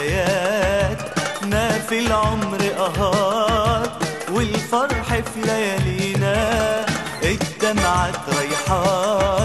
حكايات ما في العمر أهات والفرح في ليالينا. الدمعة ريحات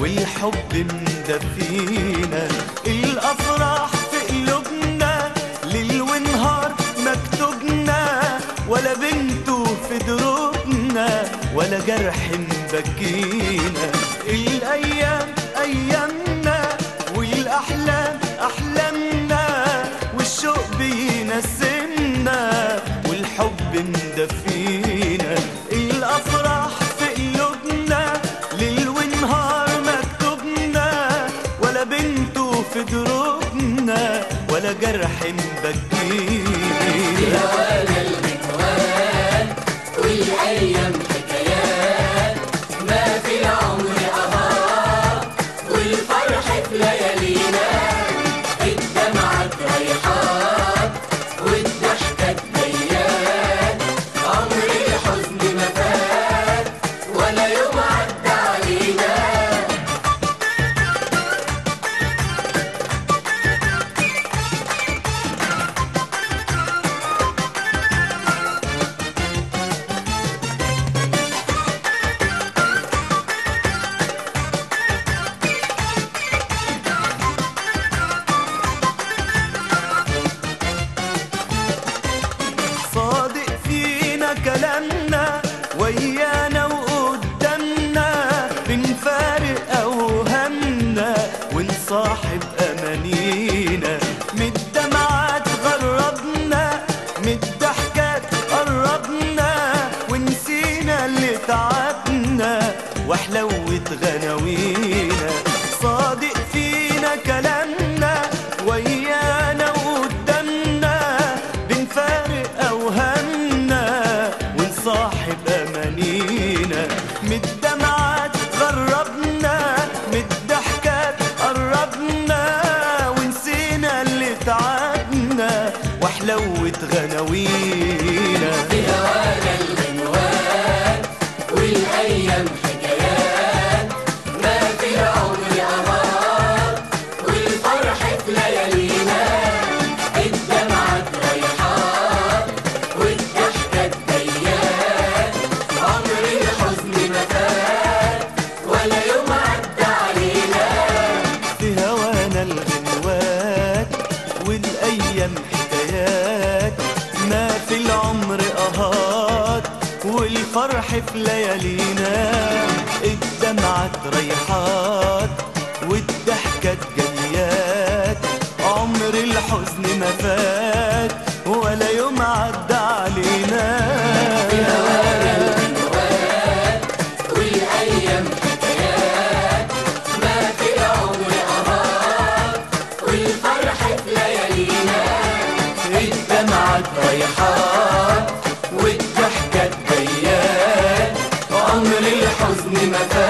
والحب مدفينا. الأفراح في قلوبنا ليل ونهار مكتوبنا. ولا بنته في دروبنا ولا جرح مبكينا الأيام أيامنا ولا جرح مبكينا وحلوة غناوينا صادق فينا كلامنا ويانا وقدامنا بنفارق أوهامنا ونصاحب أمانينا. من الدمعات غربنا من الضحكات قربنا. ونسينا اللي تعبنا. وحلوة غناوينا الفرح في ليالينا. الدمعة ريحات والضحكة جاليات عمر الحزن ما فات. عمر الحزن متى